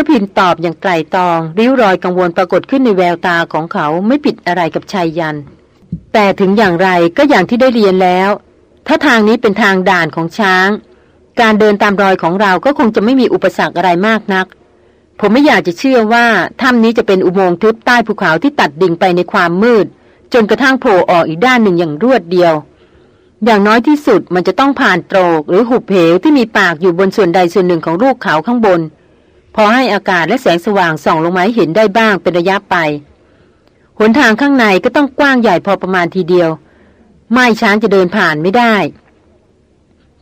ระพินตอบอย่างไกลตอง ริ้วรอยกังวลปรากฏขึ้นในแววตาของเขาไม่ผิดอะไรกับชายยัน แต่ถึงอย่างไรก็อย่างที่ได้เรียนแล้ว ถ้าทางนี้เป็นทางด่านของช้าง การเดินตามรอยของเราก็คงจะไม่มีอุปสรรคอะไรมากนัก ผมไม่อยากจะเชื่อว่าถ้ำนี้จะเป็นอุโมงค์ทึบใต้ภูเขาที่ตัดดิ่งไปในความมืด จนกระทั่งโผล่ออกอีกด้านหนึ่งอย่างรวดเดียว อย่างน้อยที่สุดมันจะต้องผ่านโตรกหรือหุบเหวที่มีปากอยู่บนส่วนใดส่วนหนึ่งของลูกเขาข้างบน พอให้อากาศและแสงสว่างส่องลงมาให้เห็นได้บ้างเป็นระยะไป หนทางข้างในก็ต้องกว้างใหญ่พอประมาณทีเดียว ไม่ช้างจะเดินผ่านไม่ได้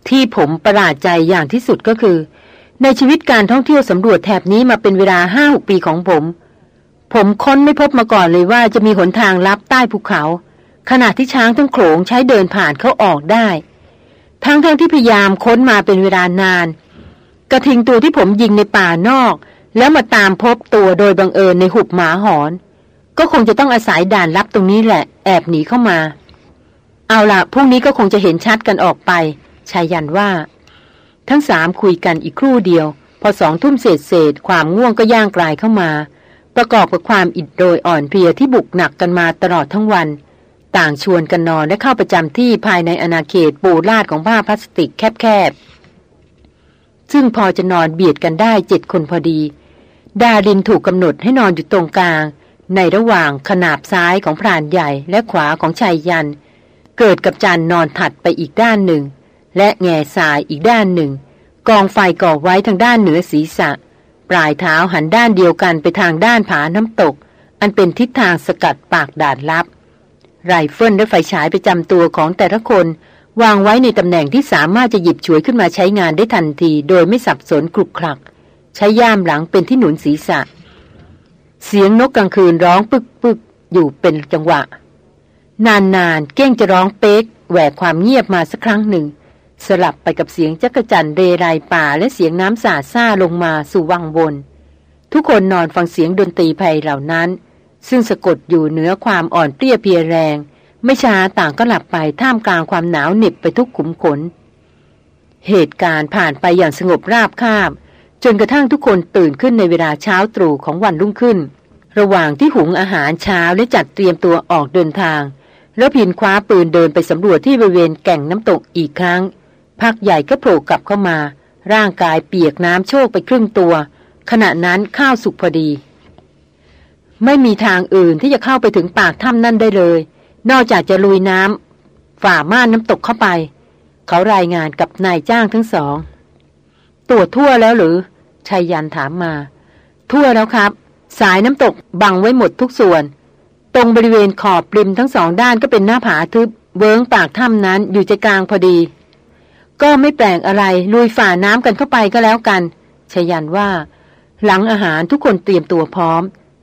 ที่ผมประหลาดใจอย่างที่สุดก็คือ ในชีวิตการท่องเที่ยวสำรวจแถบนี้มาเป็นเวลาห้าหกปีของผม ผมค้นไม่พบมาก่อนเลยว่าจะมีหนทางลับใต้ภูเขา ขณะที่ช้างทั้งโขลงใช้เดินผ่านเขาออกได้ ทั้งๆทที่พยายามค้นมาเป็นเวลานาน กระทิงตัวที่ผมยิงในป่านอก แล้วมาตามพบตัวโดยบังเอิญในหุบหมาหอน ก็คงจะต้องอาศัยด่านลับตรงนี้แหละ แอบหนีเข้ามา เอาละพรุ่งนี้ก็คงจะเห็นชัดกันออกไปชายยันว่า ทั้งสามคุยกันอีกครู่เดียว พอสองทุ่มเศษเศษความง่วงก็ย่างกลายเข้ามา ประกอบกับความอิดโรยอ่อนเพลียที่บุกหนักกันมาตลอดทั้งวัน ต่างชวนกันนอนและเข้าประจำที่ภายในอาณาเขตปูลาดของผ้าพลาสติกแคบๆ ซึ่งพอจะนอนเบียดกันได้เจ็ดคนพอดี ดาดินถูกกำหนดให้นอนอยู่ตรงกลาง ในระหว่างขนาบซ้ายของพรานใหญ่และขวาของชายยัน เกิดกับจันนอนถัดไปอีกด้านหนึ่ง และแง่สายอีกด้านหนึ่ง กองไฟก่อไว้ทางด้านเหนือศีรษะ ปลายเท้าหันด้านเดียวกันไปทางด้านผาน้ำตก อันเป็นทิศทางสกัดปากด่านลับ ไรเฟิลและไฟฉายประจำตัวของแต่ละคน วางไว้ในตำแหน่งที่สามารถจะหยิบฉวยขึ้นมาใช้งานได้ทันที โดยไม่สับสนขลุกขลัก ใช้ย่ามหลังเป็นที่หนุนศีรษะ เสียงนกกลางคืนร้องปึกปึกอยู่เป็นจังหวะ นานๆเก้งจะร้องเป๊กแหวกความเงียบมาสักครั้งหนึ่ง สลับไปกับเสียงจักจั่นเรไรป่าและเสียงน้ำสาดซ่าลงมาสู่วังบน ทุกคนนอนฟังเสียงดนตรีไพเหล่านั้น ซึ่งสะกดอยู่เหนือความอ่อนเปรี้ยเพียแรง ไม่ช้าต่างก็หลับไปท่ามกลางความหนาวเหน็บไปทุกขุมขน เหตุการณ์ผ่านไปอย่างสงบราบคาบ จนกระทั่งทุกคนตื่นขึ้นในเวลาเช้าตรู่ของวันรุ่งขึ้น ระหว่างที่หุงอาหารเช้าและจัดเตรียมตัวออกเดินทางแล้วพินคว้าปืนเดินไปสำรวจที่บริเวณแก่งน้ำตกอีกครั้ง พักใหญ่ก็โผล่กลับเข้ามา ร่างกายเปียกน้ำโชกไปครึ่งตัว ขณะนั้นข้าวสุกพอดี ไม่มีทางอื่นที่จะเข้าไปถึงปากถ้ำนั่นได้เลย นอกจากจะลุยน้ำฝ่าม่านน้ำตกเข้าไป เขารายงานกับนายจ้างทั้งสองตรวจทั่วแล้วหรือชายยันถามมา ทั่วแล้วครับ สายน้ำตกบังไว้หมดทุกส่วน ตรงบริเวณขอบริมทั้งสองด้านก็เป็นหน้าผาทึบ เวิ้งปากถ้ำนั้นอยู่ใจกลางพอดี ก็ไม่แปลกอะไรลุยฝ่าน้ำกันเข้าไปก็แล้วกันชายันว่า หลังอาหารทุกคนเตรียมตัวพร้อม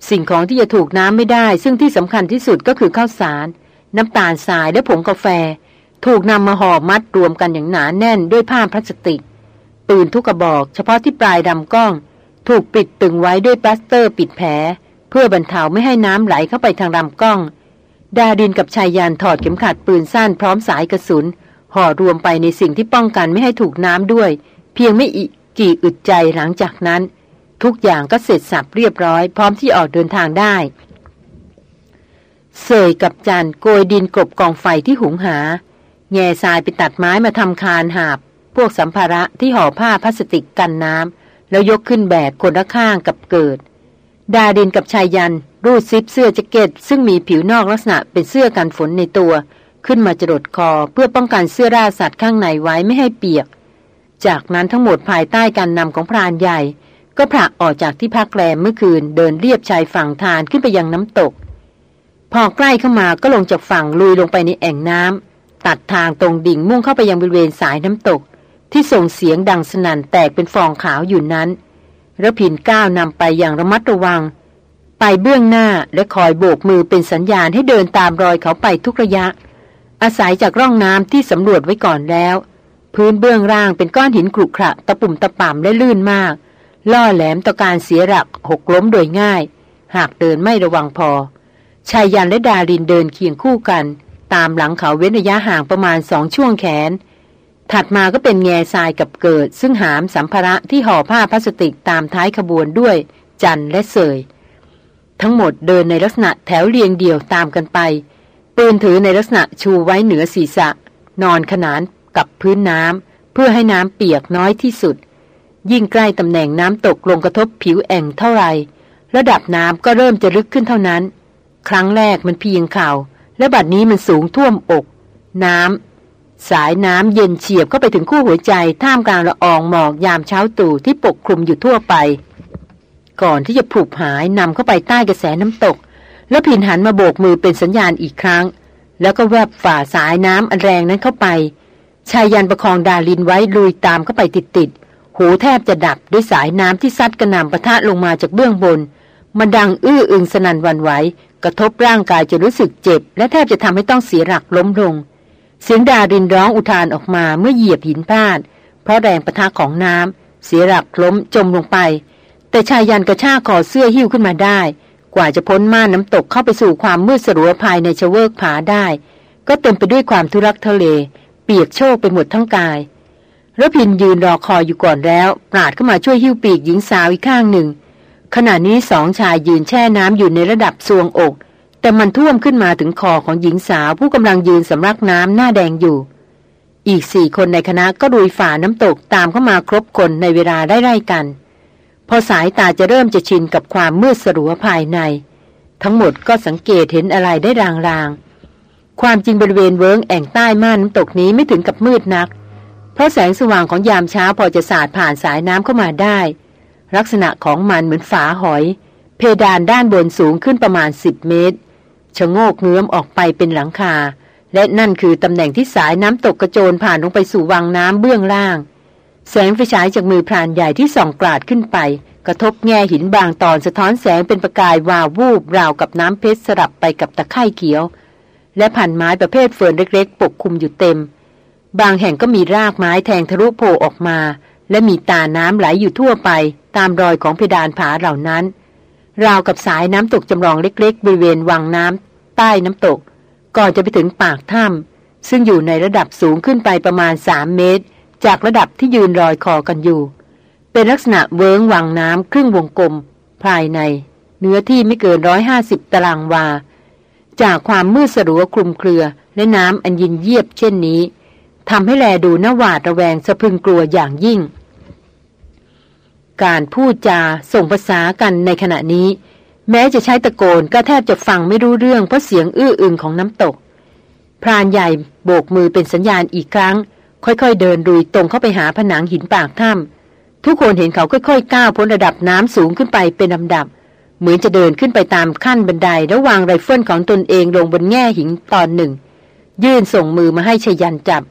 สิ่งของที่จะถูกน้ำไม่ได้ ซึ่งที่สำคัญที่สุดก็คือข้าวสาร น้ำตาลทรายและผงกาแฟ ถูกนำมาห่อมัดรวมกันอย่างหนาแน่นด้วยผ้าพลาสติก ปืนทุกกระบอก เฉพาะที่ปลายดำกล้อง ถูกปิดตึงไว้ด้วยปลาสเตอร์ปิดแผล เพื่อบรรเทาไม่ให้น้ำไหลเข้าไปทางลำกล้อง ดาดินกับชายยานถอดเข็มขัดปืนสั้นพร้อมสายกระสุนห่อรวมไปในสิ่งที่ป้องกันไม่ให้ถูกน้ำด้วย เพียงไม่อีกกี่อึดใจหลังจากนั้น ทุกอย่างก็เสร็จสับเรียบร้อย พร้อมที่ออกเดินทางได้ เสยกับจันโกยดินกบกองไฟที่หุงหา แง่ทรายไปตัดไม้มาทำคานหาบ พวกสัมภาระที่ห่อผ้าพลาสติกกันน้ำแล้วยกขึ้นแบกคนละข้างกับเกิด ดาดินกับชายยัน รูดซิปเสื้อแจ็คเก็ต ซึ่งมีผิวนอกลักษณะเป็นเสื้อกันฝนในตัว ขึ้นมาจรดคอเพื่อป้องกันเสื้อราสัตว์ข้างในไว้ไม่ให้เปียก จากนั้นทั้งหมดภายใต้การนำของพรานใหญ่ ก็ผลักออกจากที่พักแรมเมื่อคืนเดินเรียบชายฝั่งทานขึ้นไปยังน้ำตก พอใกล้เข้ามาก็ลงจากฝั่งลุยลงไปในแอ่งน้ำตัดทางตรงดิ่งมุ่งเข้าไปยังบริเวณสายน้ำตก ที่ส่งเสียงดังสนั่นแตกเป็นฟองขาวอยู่นั้นระพินก้าวนำไปอย่างระมัดระวัง ไปเบื้องหน้าและคอยโบกมือเป็นสัญญาณให้เดินตามรอยเขาไปทุกระยะ อาศัยจากร่องน้ำที่สำรวจไว้ก่อนแล้ว พื้นเบื้องล่างเป็นก้อนหินกรุขระตะปุ่มตะป่ำและลื่นมาก ล่อแหลมต่อการเสียหลักหกล้มโดยง่าย หากเดินไม่ระวังพอ ชายยันและดารินเดินเคียงคู่กัน ตามหลังเขาเว้นระยะห่างประมาณสองช่วงแขน ถัดมาก็เป็นแง่ทรายกับเกิด ซึ่งหามสัมภาระที่ห่อผ้าพลาสติกตามท้ายขบวนด้วย จันและเสย ทั้งหมดเดินในลักษณะแถวเรียงเดี่ยวตามกันไป ปืนถือในลักษณะชูไว้เหนือศีรษะ นอนขนานกับพื้นน้ำเพื่อให้น้ำเปียกน้อยที่สุด ยิ่งใกล้ตำแหน่งน้ำตกลงกระทบผิวแอ่งเท่าไรระดับน้ำก็เริ่มจะลึกขึ้นเท่านั้น ครั้งแรกมันเพียงเข่าและบัดนี้มันสูงท่วมอก น้ำสายน้ำเย็นเฉียบเข้าไปถึงคู่หัวใจท่ามกลางละอองหมอกยามเช้าตู่ที่ปกคลุมอยู่ทั่วไป ก่อนที่จะผุบหายนำเข้าไปใต้กระแสน้ำตก แล้วผินหันมาโบกมือเป็นสัญญาณอีกครั้ง แล้วก็แวบฝ่าสายน้ำอันแรงนั้นเข้าไปชายยันประคองดาลินไว้ลุยตามเข้าไปติดๆหูแทบจะดับด้วยสายน้ำที่ซัดกระหน่ำปะทะลงมาจากเบื้องบนมันดังอื้ออึงสนันวันไหว กระทบร่างกายจนรู้สึกเจ็บ และแทบจะทำให้ต้องเสียหลักล้มลง เสียงดารินร้องอุทานออกมาเมื่อเหยียบหินพลาด เพราะแรงประทะของน้ำเสียหลักล้มจมลงไป แต่ชายยันกระชากคอเสื้อหิ้วขึ้นมาได้ กว่าจะพ้นม่านน้ำตกเข้าไปสู่ความมืดสลัวภายในเชเวกผาได้ ก็เต็มไปด้วยความทุรักทุเล เปียกโชกไปหมดทั้งกายรพินยืนรอคอยอยู่ก่อนแล้วปราดเข้ามาช่วยหิ้วปีกหญิงสาวอีกข้างหนึ่ง ขณะนี้สองชายยืนแช่น้ำอยู่ในระดับซวงอก แต่มันท่วมขึ้นมาถึงคอของหญิงสาวผู้กำลังยืนสำรักน้ำหน้าแดงอยู่ อีกสี่คนในคณะก็ดุยฝ่าน้ำตกตามเข้ามาครบคนในเวลาได้ไล่กัน พอสายตาจะเริ่มจะชินกับความมืดสลัวภายใน ทั้งหมดก็สังเกตเห็นอะไรได้รางๆ ความจริงบริเวณเวิงแอ่งใต้ม่านน้ำตกนี้ไม่ถึงกับมืดนัก เพราะแสงสว่างของยามเช้าพอจะสาดผ่านสายน้ำเข้ามาได้ ลักษณะของมันเหมือนฝาหอย เพดานด้านบนสูงขึ้นประมาณ 10 เมตรชะโงกเงื้อมออกไปเป็นหลังคา และนั่นคือตำแหน่งที่สายน้ำตกกระโจนผ่านลงไปสู่วังน้ำเบื้องล่าง แสงไฟฉายจากมือพรานใหญ่ที่ส่องกราดขึ้นไป กระทบแง่หินบางตอนสะท้อนแสงเป็นประกายวาววูบราวกับน้ำเพชรสลับไปกับตะไคร่เขียว และพันไม้ประเภทเฟิร์นเล็กๆ ปกคลุมอยู่เต็ม บางแห่งก็มีรากไม้แทงทะลุโผล่ออกมา และมีตาน้ำไหลอยู่ทั่วไปตามรอยของเพดานผาเหล่านั้น ราวกับสายน้ำตกจำลองเล็กๆ บริเวณวังน้ำใต้น้ำตก ก่อนจะไปถึงปากถ้ำซึ่งอยู่ในระดับสูงขึ้นไปประมาณสามเมตร จากระดับที่ยืนรอยคอกันอยู่ เป็นลักษณะเวิงวังน้ำครึ่งวงกลม ภายใน เนื้อที่ไม่เกินร้อยห้าสิบตารางวา จากความมืดสลัวคลุมเครือและน้ำอันยินเยียบเช่นนี้ ทำให้แลดูน่าหวาดระแวงสะพรึงกลัวอย่างยิ่ง การพูดจาส่งภาษากันในขณะนี้ แม้จะใช้ตะโกนก็แทบจะฟังไม่รู้เรื่องเพราะเสียงอื้ออึงของน้ำตก พรานใหญ่โบกมือเป็นสัญญาณอีกครั้ง ค่อยๆ เดินลุยตรงเข้าไปหาผนังหินปากถ้ำทุกคนเห็นเขาค่อยๆก้าวพ้นระดับน้ำสูงขึ้นไปเป็นลำดับเหมือนจะเดินขึ้นไปตามขั้นบันไดแล้ววางไรเฟิลของตนเองลงบนแง่หินตอนหนึ่งยื่นส่งมือมาให้ชยันจับ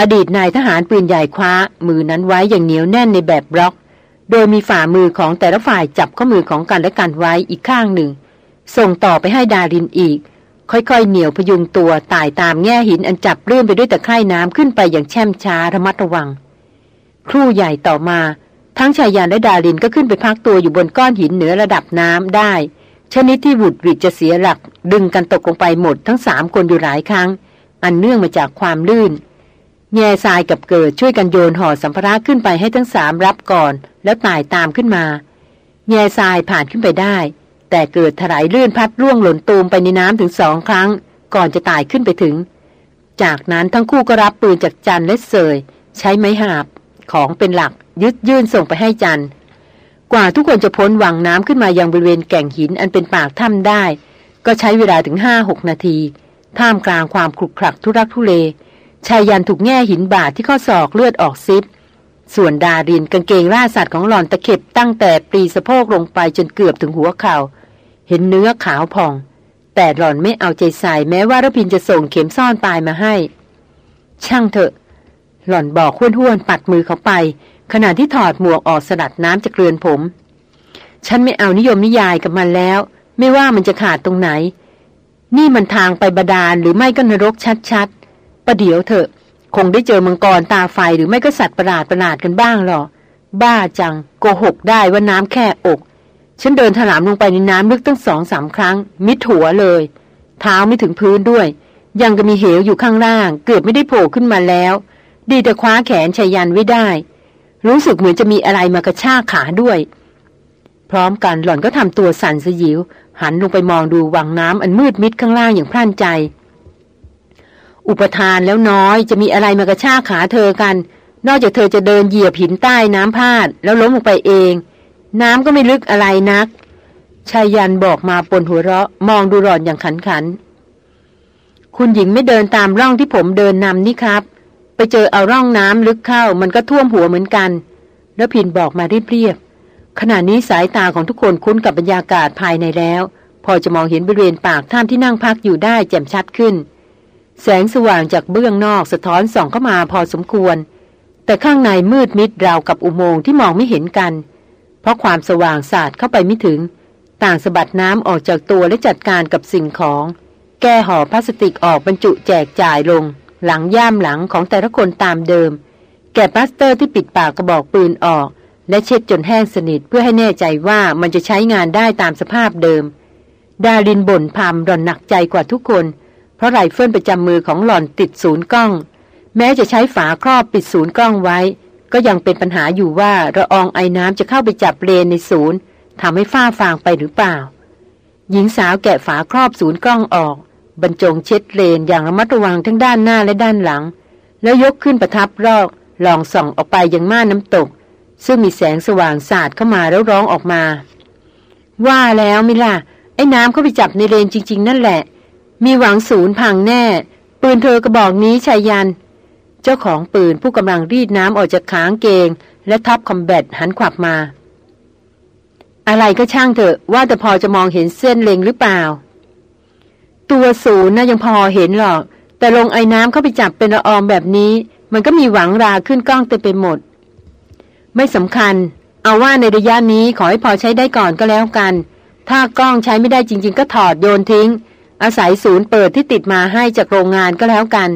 อดีตนายทหารปืนใหญ่คว้า มือนั้นไว้อย่างเหนียวแน่นในแบบบล็อก โดยมีฝ่ามือของแต่ละฝ่ายจับข้อมือของกันและกันไว้อีกข้างหนึ่ง ส่งต่อไปให้ดารินอีก ค่อยๆ เหนียวพยุงตัวตายตามแง่หินอันจับเลื่อนไปด้วยตะไคร่น้ำขึ้นไปอย่างแช่มช้าระมัดระวัง ครู่ใหญ่ต่อมา ทั้งชายยานและดารินก็ขึ้นไปพักตัวอยู่บนก้อนหินเหนือระดับน้ำได้ ชนิดที่บุดวิดจะเสียหลัก ดึงกันตกลงไปหมดทั้งสามคนอยู่หลายครั้ง อันเนื่องมาจากความลื่น แง่ทรายกับเกิดช่วยกันโยนห่อสัมภาระขึ้นไปให้ทั้งสามรับก่อน แล้วตายตามขึ้นมา แง่ทรายผ่านขึ้นไปได้ แต่เกิดถลายลื่นพัดร่วงหล่นตูมไปในน้ำถึงสองครั้ง ก่อนจะตายขึ้นไปถึง จากนั้นทั้งคู่ก็รับปืนจากจันและเสย ใช้ไม้หาบ ของเป็นหลักยึดยื่นส่งไปให้จันกว่าทุกคนจะพ้นวังน้ำขึ้นมายังบริเวณแก่งหินอันเป็นปากถ้ำได้ ก็ใช้เวลาถึงห้าหกนาที ท่ามกลางความคลุกคลักทุรักทุเล ชายยันถูกแง่หินบาดที่ข้อศอกเลือดออกซิบส่วนดารินกางเกงล่าสัตว์ของหลอนตะเข็บตั้งแต่ปรีสะโพกลงไปจนเกือบถึงหัวเขา่าเห็นเนื้อขาวผ่อง แต่หล่อนไม่เอาใจใส่แม้ว่ารพินจะส่งเข็มซ่อนตายมาให้ ช่างเถอะ หล่อนบอกห้วนห้วนปัดมือเขาไป ขณะที่ถอดหมวกออกสลัดน้ำจากเรือนผม ฉันไม่เอานิยมนิยายกับมันแล้ว ไม่ว่ามันจะขาดตรงไหน นี่มันทางไปบาดาลหรือไม่ก็นรกชัด ประเดี๋ยวเถอะ คงได้เจอมังกรตาไฟหรือไม่ก็สัตว์ประหลาดประหลาดกันบ้างหรอ บ้าจังโกหกได้ว่าน้ำแค่อก ฉันเดินถลามลงไปในน้ำลึกตั้งสองสามครั้ง มิดหัวเลย เท้าไม่ถึงพื้นด้วย ยังก็มีเหวอยู่ข้างล่าง เกือบไม่ได้โผล่ขึ้นมาแล้ว ดีแต่คว้าแขนชายันไว้ได้ รู้สึกเหมือนจะมีอะไรมากระชากขาด้วย พร้อมกันหล่อนก็ทำตัวสั่นสยิวหันลงไปมองดูวังน้ำอันมืดมิดข้างล่างอย่างพร่านใจ อุปทานแล้วน้อยจะมีอะไรมากระชากขาเธอกัน นอกจากเธอจะเดินเหยียบหินใต้น้ำพาด แล้วล้มลงไปเอง น้ำก็ไม่ลึกอะไรนักชายยันบอกมาปนหัวเราะ มองดูหลอนอย่างขันขัน คุณหญิงไม่เดินตามร่องที่ผมเดินนำนี่ครับ ไปเจอเอาร่องน้ำลึกเข้ามันก็ท่วมหัวเหมือนกัน แล้วพินบอกมาเรียบๆขณะนี้สายตาของทุกคนคุ้นกับบรรยากาศภายในแล้ว พอจะมองเห็นบริเวณปากถ้ำที่นั่งพักอยู่ได้แจ่มชัดขึ้น แสงสว่างจากเบื้องนอกสะท้อนส่องเข้ามาพอสมควร แต่ข้างในมืดมิดราวกับอุโมงค์ที่มองไม่เห็นกัน เพราะความสว่างสาดเข้าไปไม่ถึง ต่างสะบัดน้ำออกจากตัวและจัดการกับสิ่งของ แก้ห่อพลาสติกออกบรรจุแจกจ่ายลง หลังย่ามหลังของแต่ละคนตามเดิม แกะพลาสเตอร์ที่ปิดปากกระบอกปืนออก และเช็ดจนแห้งสนิทเพื่อให้แน่ใจว่ามันจะใช้งานได้ตามสภาพเดิม ดารินบ่นพึมหล่อนหนักใจกว่าทุกคนเพราะไรเฟิลประจำมือของหล่อนติดศูนย์กล้อง แม้จะใช้ฝาครอบปิดศูนย์กล้องไว้ ก็ยังเป็นปัญหาอยู่ว่าระอองไอ้น้ำจะเข้าไปจับเลนในศูนย์ทำให้ฝ้าฟางไปหรือเปล่า หญิงสาวแกะฝาครอบศูนย์กล้องออก บรรจงเช็ดเลนอย่างระมัดระวังทั้งด้านหน้าและด้านหลัง แล้วยกขึ้นประทับรอกลองส่องออกไปยังม่านน้ำตก ซึ่งมีแสงสว่างสาดเข้ามาแล้วร้องออกมา ว่าแล้วมิล่ะไอ้น้ำเข้าไปจับในเลนจริง ๆ นั่นแหละ มีหวังศูนย์พังแน่ ปืนเธอกระบอกนี้ชายยัน เจ้าของปืนผู้กำลังรีดน้ำออกจากขางเกง และท็อปคอมแบทหันขวับมา อะไรก็ช่างเถอะว่าแต่พอจะมองเห็นเส้นเล็งหรือเปล่า ตัวศูนย์นะยังพอเห็นหรอก แต่ลงไอ้น้ำเข้าไปจับเป็นละอองแบบนี้ มันก็มีหวังราขึ้นกล้องเต็มไปหมด ไม่สำคัญ เอาว่าในระยะนี้ขอให้พอใช้ได้ก่อนก็แล้วกัน ถ้ากล้องใช้ไม่ได้จริง ๆ ก็ถอดโยนทิ้ง อาศัยศูนย์เปิดที่ติดมาให้จากโรงงานก็แล้วกัน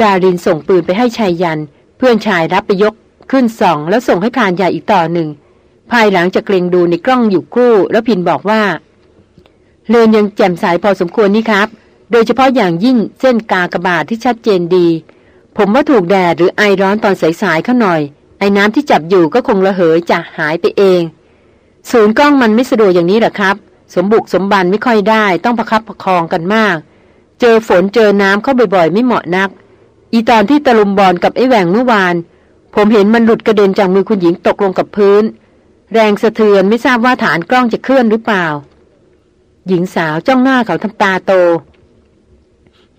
ดารินส่งปืนไปให้ชายยัน เพื่อนชายรับไปยกขึ้นสองแล้วส่งให้พานใหญ่อีกต่อหนึ่ง ภายหลังจากเกรงดูในกล้องอยู่คู่ แล้วพินบอกว่า เลนยังแจ่มใสพอสมควรนี่ครับ โดยเฉพาะอย่างยิ่งเส้นกากระบาดที่ชัดเจนดี ผมว่าถูกแดดหรือไอร้อนตอนสายๆเขาหน่อย ไอ้น้ำที่จับอยู่ก็คงระเหยจะหายไปเอง ศูนย์กล้องมันไม่สะดวกอย่างนี้หรอครับ สมบุกสมบันไม่ค่อยได้ต้องประคับประคองกันมาก เจอฝนเจอน้ำเข้าบ่อยๆ ไม่เหมาะนัก อีตอนที่ตะลุมบอลกับไอ้แหวงเมื่อวาน ผมเห็นมันหลุดกระเด็นจากมือคุณหญิงตกลงกับพื้น แรงสะเทือนไม่ทราบว่าฐานกล้องจะเคลื่อนหรือเปล่า หญิงสาวจ้องหน้าเขาทำตาโต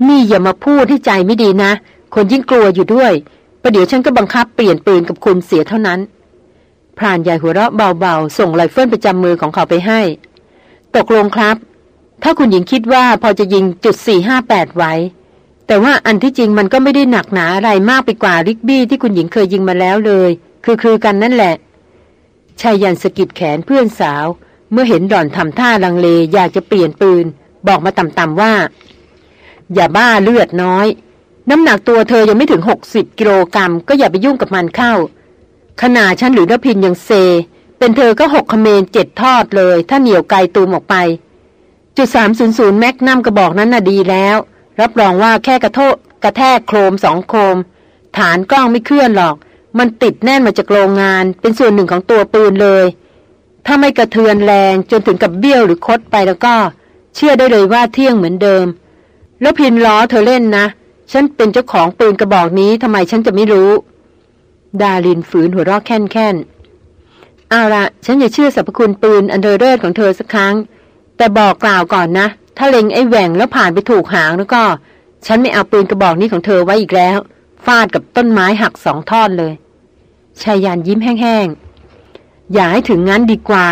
นี่อย่ามาพูดที่ใจไม่ดีนะ คนยิ่งกลัวอยู่ด้วยประเดี๋ยวฉันก็บังคับเปลี่ยนปืนกับคุณเสียเท่านั้นพรานใหญ่หัวเราะเบาๆ ส่งไรเฟิลประจำมือของเขาไปให้ ตกลงครับ ถ้าคุณหญิงคิดว่าพอจะยิงจุดสี่ห้าแปดไหว แต่ว่าอันที่จริงมันก็ไม่ได้หนักหนาอะไรมากไปกว่า Rigby ที่คุณหญิงเคยยิงมาแล้วเลย คือคือกันนั่นแหละไชยยันต์สะกิดแขนเพื่อนสาว เมื่อเห็นหล่อนทำท่าลังเลอยากจะเปลี่ยนปืน บอกมาต่ำๆว่า อย่าบ้าเลือดน้อย น้ำหนักตัวเธอยังไม่ถึงหกสิบกิโลกรัมก็อย่าไปยุ่งกับมันเข้า ขนาดฉันหรือนพินยังเซ เป็นเธอก็หกคเมนเจ็ดทอดเลย ถ้าเหนียวไกลตูมออกไป จุดสามศูนย์ศูนย์แม็กนัมกระบอกนั้นน่ะดีแล้ว รับรองว่าแค่กระโทกกระแทกโครมสองโครม ฐานกล้องไม่เคลื่อนหรอก มันติดแน่นมาจากโรงงาน เป็นส่วนหนึ่งของตัวปืนเลย ถ้าไม่กระเทือนแรงจนถึงกับเบี้ยวหรือคดไปแล้วก็ เชื่อได้เลยว่าเที่ยงเหมือนเดิม แล้วพินล้อเธอเล่นนะฉันเป็นเจ้าของปืนกระบอกนี้ทำไมฉันจะไม่รู้ ดาลินฝืนหัวเราะแค่นแค่น เอาละฉันอย่าเชื่อสรรพคุณปืนอันเดอร์เรศของเธอสักครั้ง แต่บอกกล่าวก่อนนะ ถ้าเล็งไอ้แหว่งแล้วผ่านไปถูกหางแล้วก็ ฉันไม่เอาปืนกระบอกนี้ของเธอไว้อีกแล้ว ฟาดกับต้นไม้หักสองท่อนเลยชายยานยิ้มแห้งๆ อย่าให้ถึงงั้นดีกว่า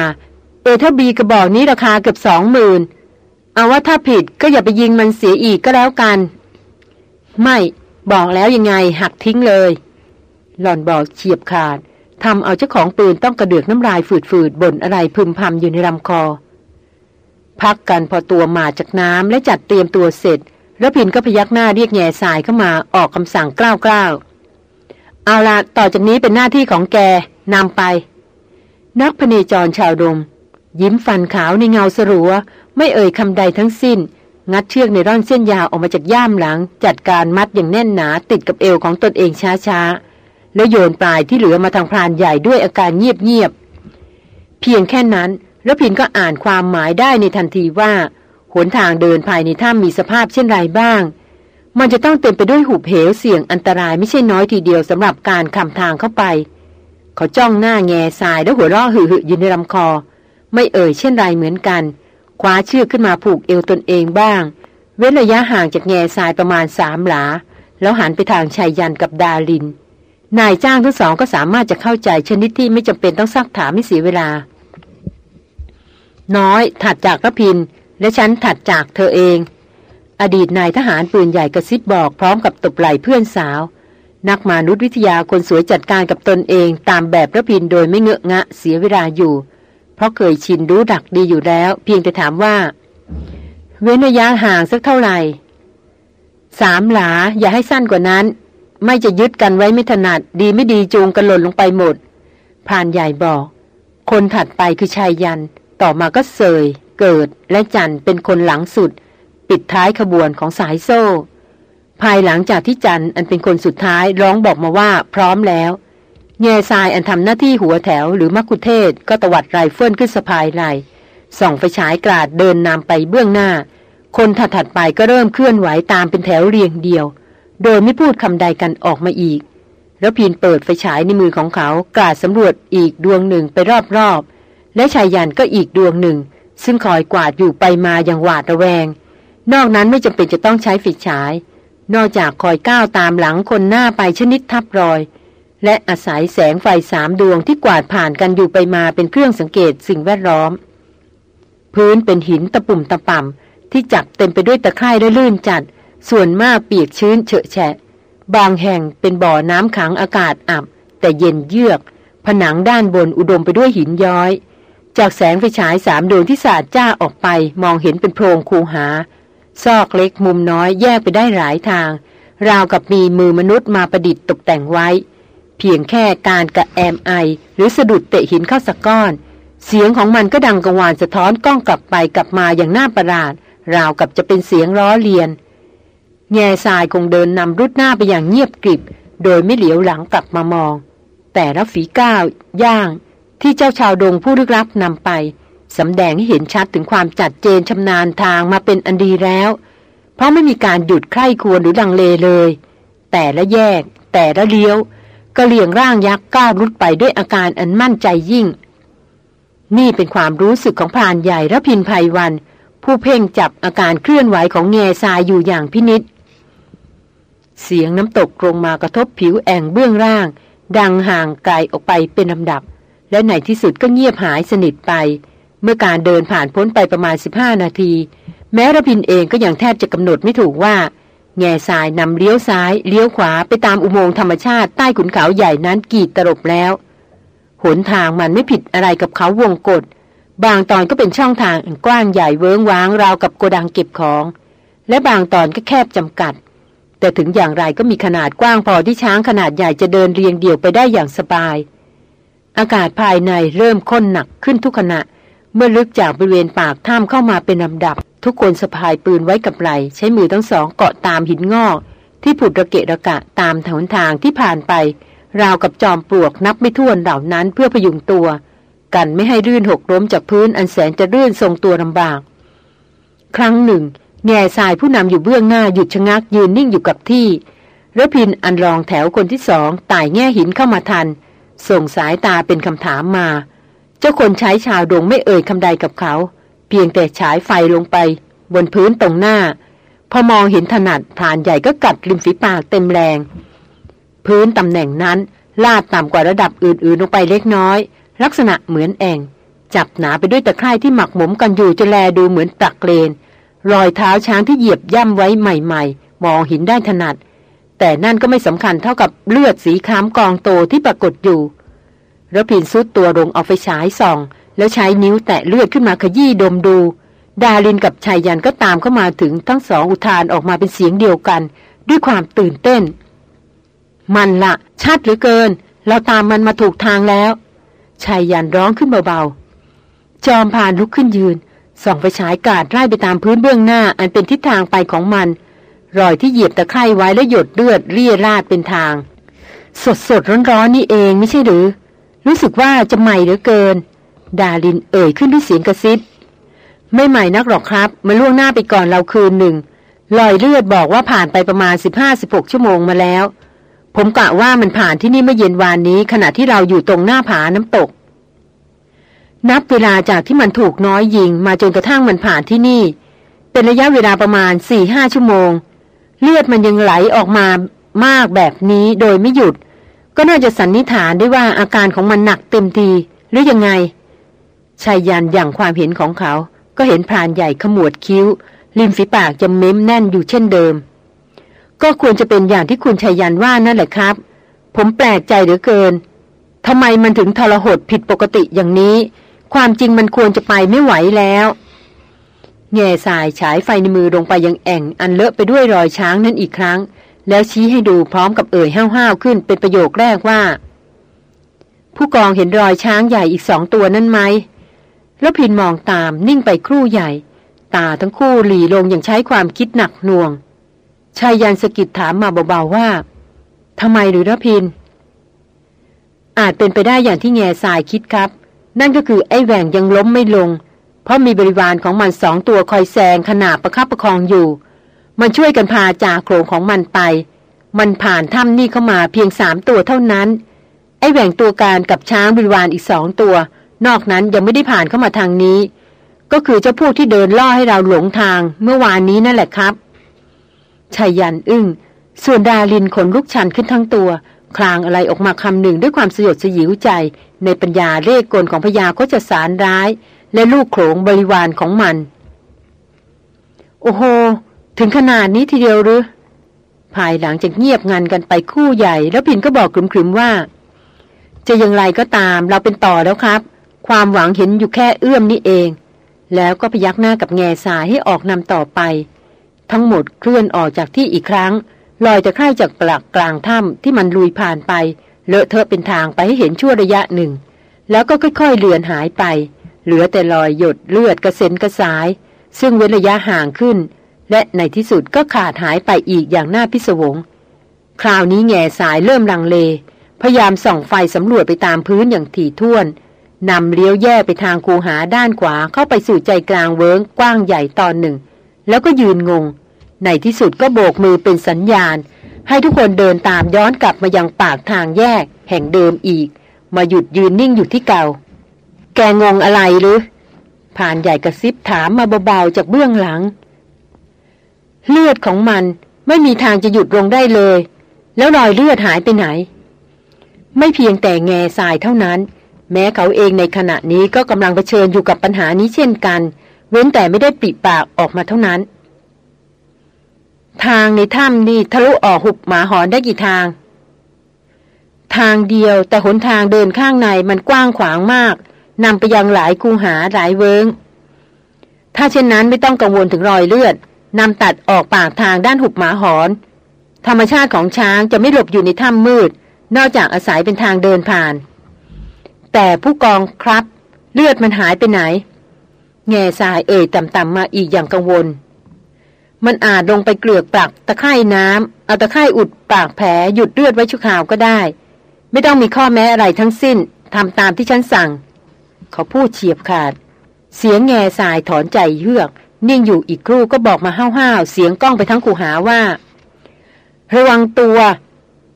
เอถ้าบีกระบอกนี้ราคาเกือบสองหมื่นเอาว่าถ้าผิดก็อย่าไปยิงมันเสียอีกก็แล้วกัน ไม่บอกแล้วยังไงหักทิ้งเลย หล่อนบอกเฉียบขาด ทำเอาเจ้าของปืนต้องกระเดือกน้ำลายฝืดๆบ่นอะไรพึมพำอยู่ในลำคอ พักกันพอตัวมาจากน้ำและจัดเตรียมตัวเสร็จ แล้วพินก็พยักหน้าเรียกแง่สายเข้ามาออกคำสั่งกล้าวๆเอาละต่อจากนี้เป็นหน้าที่ของแกนำไป นักพเนจรชาวดงยิ้มฟันขาวในเงาสรัว ไม่เอ่ยคำใดทั้งสิ้น งัดเชือกในร่อนเส้นยาวออกมาจากย่ามหลัง จัดการมัดอย่างแน่นหนาติดกับเอวของตนเองช้าๆ แล้วโยนปลายที่เหลือมาทางพรานใหญ่ด้วยอาการเงียบๆเพียงแค่นั้นระพินก็อ่านความหมายได้ในทันทีว่าหนทางเดินภายในถ้ำมีสภาพเช่นไรบ้าง มันจะต้องเต็มไปด้วยหุบเหวเสี่ยงอันตรายไม่ใช่น้อยทีเดียวสำหรับการคำทางเข้าไป เขาจ้องหน้าแง่ทรายแล้วหัวเราะหึ่ๆยู่ในลำคอ ไม่เอ่ยเช่นไรเหมือนกัน คว้าเชือกขึ้นมาผูกเอวตนเองบ้าง เว้นระยะห่างจากแง่ทรายประมาณสามหลา แล้วหันไปทางชายยันกับดาลิน นายจ้างทั้งสองก็สามารถจะเข้าใจชนิดที่ไม่จำเป็นต้องซักถามไม่เสียเวลา น้อย ถัดจากระพิน และฉันถัดจากเธอเอง อดีตนายทหารปืนใหญ่กระซิบบอกพร้อมกับตบไหล่เพื่อนสาว นักมนุษยวิทยาคนสวยจัดการกับตนเอง ตามแบบระพินโดยไม่เงอะงะเสียเวลาอยู่ เพราะเคยชินรู้ดักดีอยู่แล้ว เพียงแต่ถามว่า เว้นระยะห่างสักเท่าไหร่สามหลาอย่าให้สั้นกว่านั้น ไม่จะยึดกันไว้ไม่ถนัดดีไม่ดีจูงกันหล่นลงไปหมดพรานใหญ่บอก คนถัดไปคือชายยัน ต่อมาก็เสย เกิดและจันเป็นคนหลังสุด ปิดท้ายขบวนของสายโซ่ ภายหลังจากที่จันอันเป็นคนสุดท้ายร้องบอกมาว่าพร้อมแล้วแง่ทรายอันทำหน้าที่หัวแถวหรือมักคุเทศก็ตวัดไรเฟิลขึ้นสะพายไหลส่องไฟฉายกราดเดินนำไปเบื้องหน้า คนถัดๆไปก็เริ่มเคลื่อนไหวตามเป็นแถวเรียงเดียว โดยไม่พูดคำใดกันออกมาอีก แล้วพีนเปิดไฟฉายในมือของเขากาดสำรวจอีกดวงหนึ่งไปรอบๆ และชายยันก็อีกดวงหนึ่ง ซึ่งคอยกวาดอยู่ไปมาอย่างหวาดระแวง นอกนั้นไม่จำเป็นจะต้องใช้ไฟฉาย นอกจากคอยก้าวตามหลังคนหน้าไปชนิดทับรอย และอาศัยแสงไฟสามดวงที่กวาดผ่านกันอยู่ไปมาเป็นเครื่องสังเกตสิ่งแวดล้อม พื้นเป็นหินตะปุ่มตะป่ำที่จับเต็มไปด้วยตะไคร่และลื่นจัด ส่วนมากเปียกชื้นเฉอะแฉะ บางแห่งเป็นบ่อน้ำขังอากาศอับ แต่เย็นเยือก ผนังด้านบนอุดมไปด้วยหินย้อย จากแสงไฟฉายสามดวงที่สาดจ้าออกไปมองเห็นเป็นโพรงคูหา ซอกเล็กมุมน้อยแยกไปได้หลายทาง ราวกับมีมือมนุษย์มาประดิษฐ์ตกแต่งไว้ เพียงแค่การกระแอมไอ หรือสะดุดเตะหินเข้าสักก้อน เสียงของมันก็ดังกังวานสะท้อนกล้องกลับไปกลับมาอย่างน่าประหลาด ราวกับจะเป็นเสียงล้อเลียน แง่ทรายคงเดินนำรุดหน้าไปอย่างเงียบกริบ โดยไม่เหลียวหลังกลับมามอง แต่ละฝีก้าวย่าง ที่เจ้าชาวดงผู้ลึกลับนำไปสำแดงให้เห็นชัดถึงความจัดเจนชำนาญทางมาเป็นอันดีแล้ว เพราะไม่มีการหยุดใคร่ควรหรือลังเลเลย แต่ละแยก แต่ละเลี้ยวกระเลียงร่างยักษ์ก้าวรุดไปด้วยอาการอันมั่นใจยิ่ง นี่เป็นความรู้สึกของพรานใหญ่ระพินภัยวัน ผู้เพ่งจับอาการเคลื่อนไหวของแง่ทรายอยู่อย่างพินิษ เสียงน้ำตกลงมากระทบผิวแอ่งเบื้องล่าง ดังห่างไกลออกไปเป็นลำดับ และในที่สุดก็เงียบหายสนิทไป เมื่อการเดินผ่านพ้นไปประมาณ 15 นาที แม้ระพินเองก็ยังแทบจะกำหนดไม่ถูกว่า แง่ทรายนำเลี้ยวซ้ายเลี้ยวขวาไปตามอุโมงค์ธรรมชาติใต้ขุนเขาใหญ่นั้นกี่ตลบแล้ว หนทางมันไม่ผิดอะไรกับเขาวงกฏบางตอนก็เป็นช่องทางกว้างใหญ่เวิ้งว้างราวกับโกดังเก็บของ และบางตอนก็แคบจำกัด แต่ถึงอย่างไรก็มีขนาดกว้างพอที่ช้างขนาดใหญ่จะเดินเรียงเดี่ยวไปได้อย่างสบาย อากาศภายในเริ่มข้นหนักขึ้นทุกขณะ เมื่อลึกจากบริเวณปากถ้ำเข้ามาเป็นลำดับ ทุกคนสะพายปืนไว้กับไหลใช้มือทั้งสองเกาะตามหินงอก ที่ผุดระเกะระกะตามถนนทางที่ผ่านไป ราวกับจอมปลวกนับไม่ถ้วนเหล่านั้นเพื่อพยุงตัว กันไม่ให้รื่นหกล้มจากพื้นอันแสนจะรื่นทรงตัวลำบาก ครั้งหนึ่ง แง่ทรายผู้นำอยู่เบื้องหน้าหยุดชะงักยืนนิ่งอยู่กับที่ระพินอันรองแถวคนที่สองต่แง่หินเข้ามาทัน ส่งสายตาเป็นคำถามมา เจ้าคนใช้ชาวดงไม่เอ่ยคำใดกับเขา เพียงแต่ฉายไฟลงไป บนพื้นตรงหน้า พอมองเห็นถนัดผ่านใหญ่ก็กัดริมฝีปากเต็มแรง พื้นตำแหน่งนั้น ลาดต่ำกว่าระดับอื่นๆลงไปเล็กน้อย ลักษณะเหมือนแองจับหนาไปด้วยตะไคร่ที่หมักหมมกันอยู่จะแลดูเหมือนตักเลน รอยเท้าช้างที่เหยียบย่ำไว้ใหม่ๆ มองเห็นได้ถนัด แต่นั่นก็ไม่สำคัญเท่ากับเลือดสีคล้ำกองโตที่ปรากฏอยู่ระพินซุดตัวลงเอาไฟฉายส่อง แล้วใช้นิ้วแตะเลือดขึ้นมาขยี้ดมดู ดาลินกับชายยันก็ตามเข้ามาถึงทั้งสองอุทานออกมาเป็นเสียงเดียวกัน ด้วยความตื่นเต้น มันละชัดหรือเกิน เราตามมันมาถูกทางแล้วชายยันร้องขึ้นเบาๆ จอมพานลุกขึ้นยืน ส่องไฟฉายกาดไล่ไปตามพื้นเบื้องหน้าอันเป็นทิศทางไปของมัน รอยที่เหยียบตะไคร่ไว้และหยดเลือดเรี่ยราดเป็นทาง สดสดร้อนร้อนนี่เองไม่ใช่หรือ รู้สึกว่าจะใหม่เหลือเกิน ดาลินเอ่ยขึ้นด้วยเสียงกระซิบไม่ใหม่นักหรอกครับมาล่วงหน้าไปก่อนเราคืนหนึ่งรอยเลือดบอกว่าผ่านไปประมาณ 15-16 ชั่วโมงมาแล้ว ผมกะว่ามันผ่านที่นี่เมื่อเย็นวานนี้ ขณะที่เราอยู่ตรงหน้าผาน้ำตก นับเวลาจากที่มันถูกน้อยยิงมาจนกระทั่งมันผ่านที่นี่ เป็นระยะเวลาประมาณ4-5ชั่วโมง เลือดมันยังไหลออกมามากแบบนี้โดยไม่หยุด ก็น่าจะสันนิษฐานได้ว่าอาการของมันหนักเต็มทีหรือยังไงชายยันอย่างความเห็นของเขา ก็เห็นพรานใหญ่ขมวดคิ้ว ริมฝีปากจะเม้มแน่นอยู่เช่นเดิม ก็ควรจะเป็นอย่างที่คุณชัยยันว่านั่นแหละครับ ผมแปลกใจเหลือเกินทำไมมันถึงทรหดผิดปกติอย่างนี้ ความจริงมันควรจะไปไม่ไหวแล้ว แง่สายฉายไฟในมือลงไปยังแอ่ง อันเลอะไปด้วยรอยช้างนั้นอีกครั้ง แล้วชี้ให้ดูพร้อมกับเอ่ยห้าวๆขึ้นเป็นประโยคแรกว่า ผู้กองเห็นรอยช้างใหญ่อีกสองตัวนั่นไหมแล้วพินมองตามนิ่งไปครู่ใหญ่ ตาทั้งคู่หลีลงอย่างใช้ความคิดหนักหน่วงชายยันสกิดถามมาเบาๆว่าทำไมหรือระพิน อาจเป็นไปได้อย่างที่แง่สายคิดครับ นั่นก็คือไอ้แหว่งยังล้มไม่ลง เพราะมีบริวารของมันสองตัวคอยแซงขนาบประคับประคองอยู่ มันช่วยกันพาจ่าโครงของมันไป มันผ่านถ้ำนี่เข้ามาเพียงสามตัวเท่านั้น ไอ้แหว่งตัวการกับช้างบริวารอีกสองตัว นอกนั้นยังไม่ได้ผ่านเข้ามาทางนี้ ก็คือเจ้าพวกที่เดินล่อให้เราหลงทางเมื่อวานนี้นั่นแหละครับชายันอึง้งส่วนดาลินขนลุกชันขึ้นทั้งตัว คลางอะไรออกมาคำหนึ่งด้วยความสยดสยิวใจ ในปัญญาเลขกลของพญาโคจสารร้าย และลูกโขงบริวารของมัน โอ้โห ถึงขนาดนี้ทีเดียวหรือ ภายหลังจากเงียบงันกันไปคู่ใหญ่ แล้วพินก็บอกครึมๆว่า จะอย่างไรก็ตามเราเป็นต่อแล้วครับ ความหวังเห็นอยู่แค่เอื้อมนี่เอง แล้วก็พยักหน้ากับแง่สายให้ออกนำต่อไป ทั้งหมดเคลื่อนออกจากที่อีกครั้ง ลอยจะค่ายจากปลักกลางถ้ำที่มันลุยผ่านไป เลอะเทอะเป็นทางไปให้เห็นชั่วระยะหนึ่ง แล้วก็ค่อยๆเลือนหายไป เหลือแต่รอยหยดเลือดกระเซ็นกระสาย ซึ่งเว้นระยะห่างขึ้น และในที่สุดก็ขาดหายไปอีกอย่างน่าพิศวง คราวนี้แง่สายเริ่มลังเล พยายามส่องไฟสำรวจไปตามพื้นอย่างถี่ถ้วนนำเลี้ยวแย่ไปทางคูหาด้านขวาเข้าไปสู่ใจกลางเวิงกว้างใหญ่ตอนหนึ่ง แล้วก็ยืนงง ในที่สุดก็โบกมือเป็นสัญญาณ ให้ทุกคนเดินตามย้อนกลับมายังปากทางแยก แห่งเดิมอีก มาหยุดยืนนิ่งอยู่ที่เก่า แกงงอะไรหรือผ่านใหญ่กระซิบถามมาเบาๆจากเบื้องหลัง เลือดของมันไม่มีทางจะหยุดลงได้เลย แล้วรอยเลือดหายไปไหน ไม่เพียงแต่แง่ทรายเท่านั้น แม้เขาเองในขณะนี้ก็กำลังเผชิญอยู่กับปัญหานี้เช่นกัน เว้นแต่ไม่ได้ปิดปากออกมาเท่านั้น ทางในถ้ำนี่ทะลุออกหุบหมาหอนได้กี่ทาง ทางเดียวแต่หนทางเดินข้างในมันกว้างขวางมากนำไปยังหลายคูหาหลายเวิงถ้าเช่นนั้นไม่ต้องกังวลถึงรอยเลือดนำตัดออกปากทางด้านหุบหมาหอน ธรรมชาติของช้างจะไม่หลบอยู่ในถ้ำมืด นอกจากอาศัยเป็นทางเดินผ่าน แต่ผู้กองครับ เลือดมันหายไปไหน แง่สายเอ่ยต่ำๆมาอีกอย่างกังวล มันอาจลงไปเกลือกปลักตะไคร่น้ำเอาตะไคร่อุดปากแผลหยุดเลือดไว้ชั่วคราวก็ได้ ไม่ต้องมีข้อแม้อะไรทั้งสิ้นทำตามที่ฉันสั่ง เขาพูดเฉียบขาด เสียงแง่สายถอนใจเยือก นิ่งอยู่อีกครู่ก็บอกมาห้าวๆเสียงก้องไปทั้งคูหาว่า ระวังตัว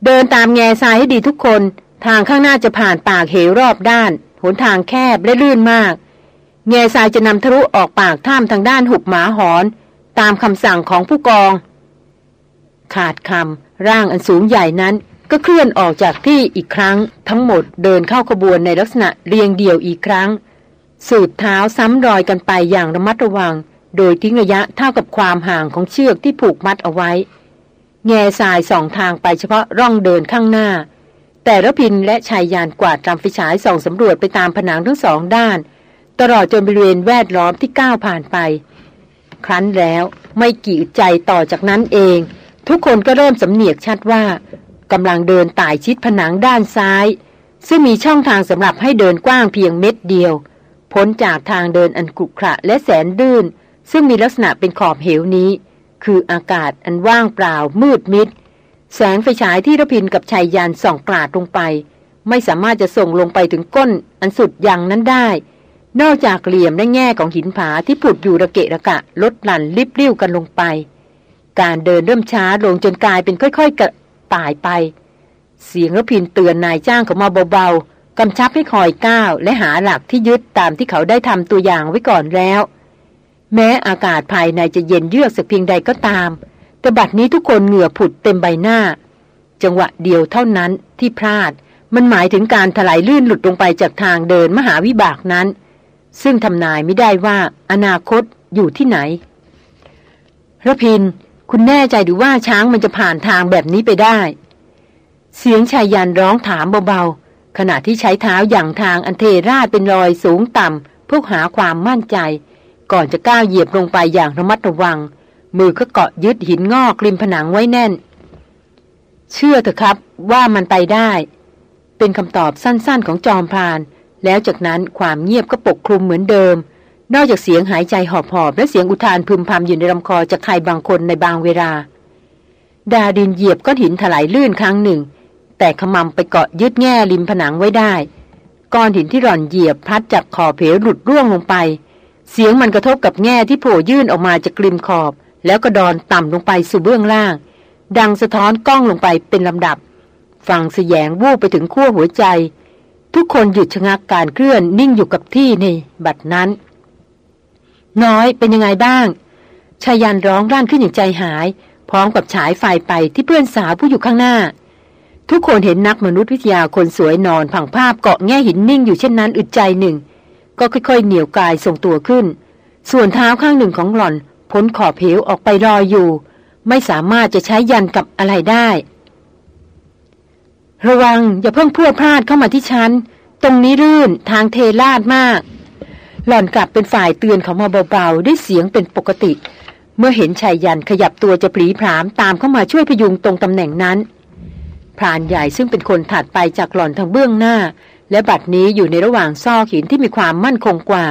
เดินตามแง่สายให้ดีทุกคน ทางข้างหน้าจะผ่านปากเหวรอบด้านหนทางแคบและลื่นมาก แง่ทรายจะนำทะลุออกปากถ้ำทางด้านหุบหมาหอน ตามคำสั่งของผู้กอง ขาดคำร่างอันสูงใหญ่นั้นก็เคลื่อนออกจากที่อีกครั้ง ทั้งหมดเดินเข้าขบวนในลักษณะเรียงเดี่ยวอีกครั้ง สูดเท้าซ้ำรอยกันไปอย่างระมัดระวัง โดยทิ้งระยะเท่ากับความห่างของเชือกที่ผูกมัดเอาไว้ แง่ทรายสองทางไปเฉพาะร่องเดินข้างหน้า แต่ระพินและชายยานกวาดลำไฟฉายส่องสำรวจไปตามผนังทั้งสองด้าน ตลอดจนบริเวณแวดล้อมที่ก้าวผ่านไป ครั้นแล้วไม่กี่ใจต่อจากนั้นเอง ทุกคนก็เริ่มสำเนียกชัดว่ากำลังเดินต่ายชิดผนังด้านซ้าย ซึ่งมีช่องทางสำหรับให้เดินกว้างเพียงเม็ดเดียว พ้นจากทางเดินอันกรุขระและแสนดื้น ซึ่งมีลักษณะเป็นขอบเหวนี้ คืออากาศอันว่างเปล่ามืดมิด แสงไฟฉายที่ระพินกับชายยานส่องกลาดลงไป ไม่สามารถจะส่งลงไปถึงก้นอันสุดยังนั้นได้ นอกจากเหลี่ยมและแง่ของหินผาที่ผุดอยู่ระเกะระกะ ลดหลั่นลิบลิ้วกันลงไป การเดินเริ่มช้าลงจนกลายเป็นค่อยๆกระต่ายไป เสียงระพินเตือนนายจ้างเขามาเบาๆกำชับให้คอยก้าวและหาหลักที่ยึดตามที่เขาได้ทำตัวอย่างไว้ก่อนแล้ว แม้อากาศภายในจะเย็นเยือกสักเพียงใดก็ตาม แต่บัดนี้ทุกคนเหงื่อผุดเต็มใบหน้า จังหวะเดียวเท่านั้นที่พลาด มันหมายถึงการถลายลื่นหลุดลงไปจากทางเดินมหาวิบากนั้น ซึ่งทำนายไม่ได้ว่าอนาคตอยู่ที่ไหนระพิน คุณแน่ใจหรือว่าช้างมันจะผ่านทางแบบนี้ไปได้ เสียงชายยันร้องถามเบาๆ ขณะที่ใช้เท้าอย่างทางอันเทราดเป็นรอยสูงต่ำเพื่อหาความมั่นใจ ก่อนจะก้าวเหยียบลงไปอย่างระมัดระวัง มือก็เกาะยึดหินงอกริมผนังไว้แน่น เชื่อเถอะครับว่ามันไปได้ เป็นคำตอบสั้นๆของจอมพาน แล้วจากนั้นความเงียบก็ปกคลุมเหมือนเดิม นอกจากเสียงหายใจหอบๆและเสียงอุทานพึมพำอยู่ในลำคอจากใครบางคนในบางเวลา ดาดินเหยียบก้อนหินถลายลื่นครั้งหนึ่ง แต่ขมำไปเกาะยึดแง่ริมผนังไว้ได้ ก้อนหินที่หล่อนเหยียบพัดจากขอบเพหลุดร่วงลงไป เสียงมันกระทบกับแง่ที่โผล่ยื่นออกมาจากกริมขอบ แล้วก็ดอนต่ำลงไปสู่เบื้องล่าง ดังสะท้อนกล้องลงไปเป็นลำดับ ฟังเสียงวูบไปถึงขั้วหัวใจ ทุกคนหยุดชะงักการเคลื่อนนิ่งอยู่กับที่ในบัดนั้น น้อยเป็นยังไงบ้างชายันร้องร่านขึ้นอย่างใจหาย พร้อมกับฉายไฟไปที่เพื่อนสาวผู้อยู่ข้างหน้า ทุกคนเห็นนักมนุษยวิทยาคนสวยนอนผังภาพเกาะแง่หินนิ่งอยู่เช่นนั้นอึดใจหนึ่ง ก็ค่อยๆเหนี่ยวกายทรงตัวขึ้น ส่วนเท้าข้างหนึ่งของหล่อนพ้นขอบเพวออกไปลออยู่ ไม่สามารถจะใช้ยันกับอะไรได้ ระวังอย่าเพิ่งพูดพลาดเข้ามาที่ฉัน ตรงนี้รื่นทางเทลาดมาก หล่อนกลับเป็นฝ่ายเตือนเขามาเบาๆด้วยเสียงเป็นปกติ เมื่อเห็นชายยันขยับตัวจะปลีพรามตามเข้ามาช่วยพยุงตรงตำแหน่งนั้นพรานใหญ่ซึ่งเป็นคนถัดไปจากหล่อนทางเบื้องหน้า และบัดนี้อยู่ในระหว่างซอกหินที่มีความมั่นคงกว่า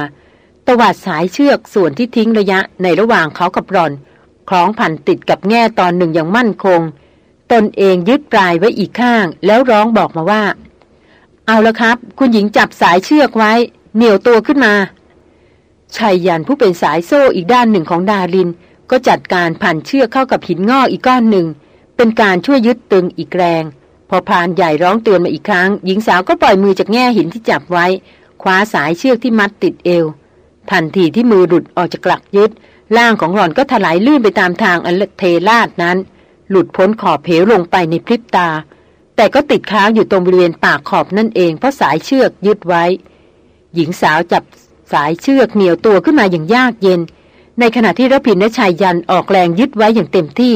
ตวัดสายเชือกส่วนที่ทิ้งระยะในระหว่างเขากับรอน คล้องพันติดกับแง่ตอนหนึ่งอย่างมั่นคง ตนเองยึดปลายไว้อีกข้าง แล้วร้องบอกมาว่า เอาละครับ คุณหญิงจับสายเชือกไว้ เหนี่ยวตัวขึ้นมาชายยันผู้เป็นสายโซ่อีกด้านหนึ่งของดาริน ก็จัดการพันเชือกเข้ากับหินงอกอีกก้อนหนึ่ง เป็นการช่วยยึดตึงอีกแรง พอพานใหญ่ร้องเตือนมาอีกครั้ง หญิงสาวก็ปล่อยมือจากแง่หินที่จับไว้ คว้าสายเชือกที่มัดติดเอว ทันทีที่มือหลุดออกจากกลักยึดร่างของหล่อนก็ถลายลื่นไปตามทางอันเทลาดนั้น หลุดพ้นขอบเพวลงไปในพริบตา แต่ก็ติดค้างอยู่ตรงบริเวณปากขอบนั่นเองเพราะสายเชือกยึดไว้ หญิงสาวจับสายเชือกเหนียวตัวขึ้นมาอย่างยากเย็น ในขณะที่รพินและชายยันออกแรงยึดไว้อย่างเต็มที่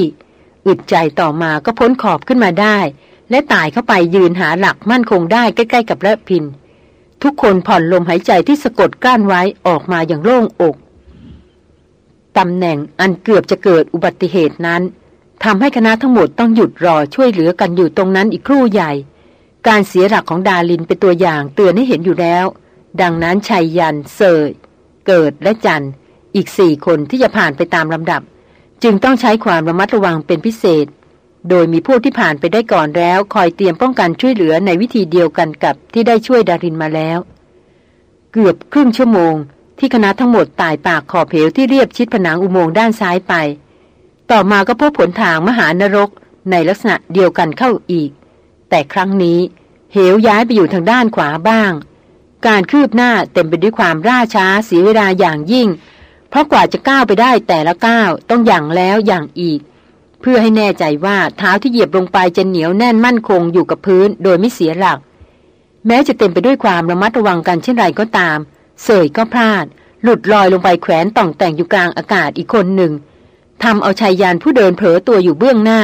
อึดใจต่อมาก็พ้นขอบขึ้นมาได้ และตายเข้าไปยืนหาหลักมั่นคงได้ใกล้ ๆ กับระพิน ทุกคนผ่อนลมหายใจที่สะกดกลั้นไว้ออกมาอย่างโล่งอกตำแหน่งอันเกือบจะเกิดอุบัติเหตุนั้น ทำให้คณะทั้งหมดต้องหยุดรอช่วยเหลือกันอยู่ตรงนั้นอีกครู่ใหญ่ การเสียหลักของดาลินเป็นตัวอย่างเตือนให้เห็นอยู่แล้ว ดังนั้นชัยยันเสยเกิดและจันอีกสี่คนที่จะผ่านไปตามลำดับ จึงต้องใช้ความระมัดระวังเป็นพิเศษ โดยมีผู้ที่ผ่านไปได้ก่อนแล้ว คอยเตรียมป้องกันช่วยเหลือในวิธีเดียวกันกับที่ได้ช่วยดารินมาแล้ว เกือบครึ่งชั่วโมง ที่คณะทั้งหมดตายปากขอบเหวที่เรียบชิดผนังอุโมงค์ด้านซ้ายไป ต่อมาก็พบผลทางมหานรกในลักษณะเดียวกันเข้าอีก แต่ครั้งนี้เหวย้ายไปอยู่ทางด้านขวาบ้าง การคืบหน้าเต็มไปด้วยความร่าช้าเสียเวลาอย่างยิ่ง เพราะกว่าจะก้าวไปได้แต่ละก้าวต้องอย่างแล้วอย่างอีก เพื่อให้แน่ใจว่าเท้าที่เหยียบลงไปจะเหนียวแน่นมั่นคงอยู่กับพื้นโดยไม่เสียหลัก แม้จะเต็มไปด้วยความระมัดระวังกันเช่นไรก็ตาม เสยก็พลาด หลุดลอยลงไปแขวนต่องแต่งอยู่กลางอากาศอีกคนหนึ่ง ทำเอาชายยานผู้เดินเผลอตัวอยู่เบื้องหน้า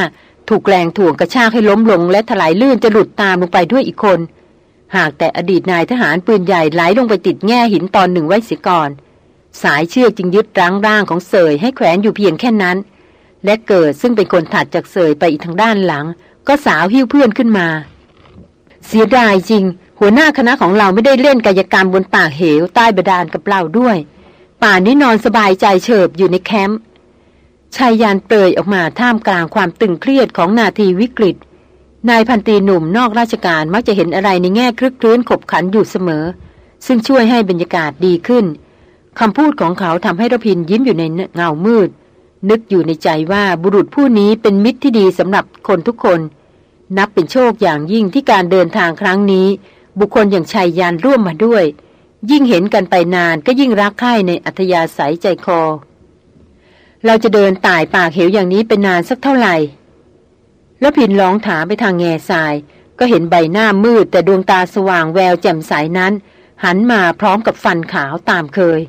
ถูกแรงถ่วงกระชากให้ล้มลง และถลายลื่นจะหลุดตามลงไปด้วยอีกคน หากแต่อดีตนายทหารปืนใหญ่ไหลลงไปติดแง่หินตอนหนึ่งไว้เสียก่อน สายเชือกจึงยึดรั้งร่างของเสยให้แขวนอยู่เพียงแค่นั้น และเกิดซึ่งเป็นคนถัดจากเสยไปอีกทางด้านหลัง ก็สาวหิ้วเพื่อนขึ้นมา เสียดายจริง หัวหน้าคณะของเราไม่ได้เล่นกายกรรมบนป่าเหวใต้บาดาลกับเราด้วย ป่านนี้นอนสบายใจเฉิบอยู่ในแคมป์ ชายยานเปยออกมาท่ามกลางความตึงเครียดของนาทีวิกฤต นายพันตีหนุ่มนอกราชการมักจะเห็นอะไรในแง่คลึกคลื้นขบขันอยู่เสมอ ซึ่งช่วยให้บรรยากาศดีขึ้นคำพูดของเขาทำให้รพินยิ้มอยู่ในเงามืด นึกอยู่ในใจว่าบุรุษผู้นี้เป็นมิตรที่ดีสำหรับคนทุกคน นับเป็นโชคอย่างยิ่งที่การเดินทางครั้งนี้ บุคคลอย่างชายยานร่วมมาด้วย ยิ่งเห็นกันไปนานก็ยิ่งรักใคร่ในอัธยาศัยใจคอ เราจะเดินตายปากเหวอย่างนี้เป็นนานสักเท่าไหร่ แล้วพินร้องถามไปทางแง่ทราย ก็เห็นใบหน้ามืดแต่ดวงตาสว่างแววแจ่มใสนั้น หันมาพร้อมกับฟันขาวตามเคย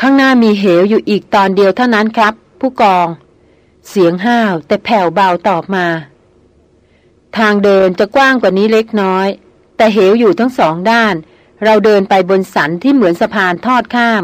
ข้างหน้ามีเหวอยู่อีกตอนเดียวเท่านั้นครับ ผู้กอง เสียงห้าวแต่แผ่วเบาตอบมา ทางเดินจะกว้างกว่านี้เล็กน้อย แต่เหวอยู่ทั้งสองด้าน เราเดินไปบนสันที่เหมือนสะพานทอดข้าม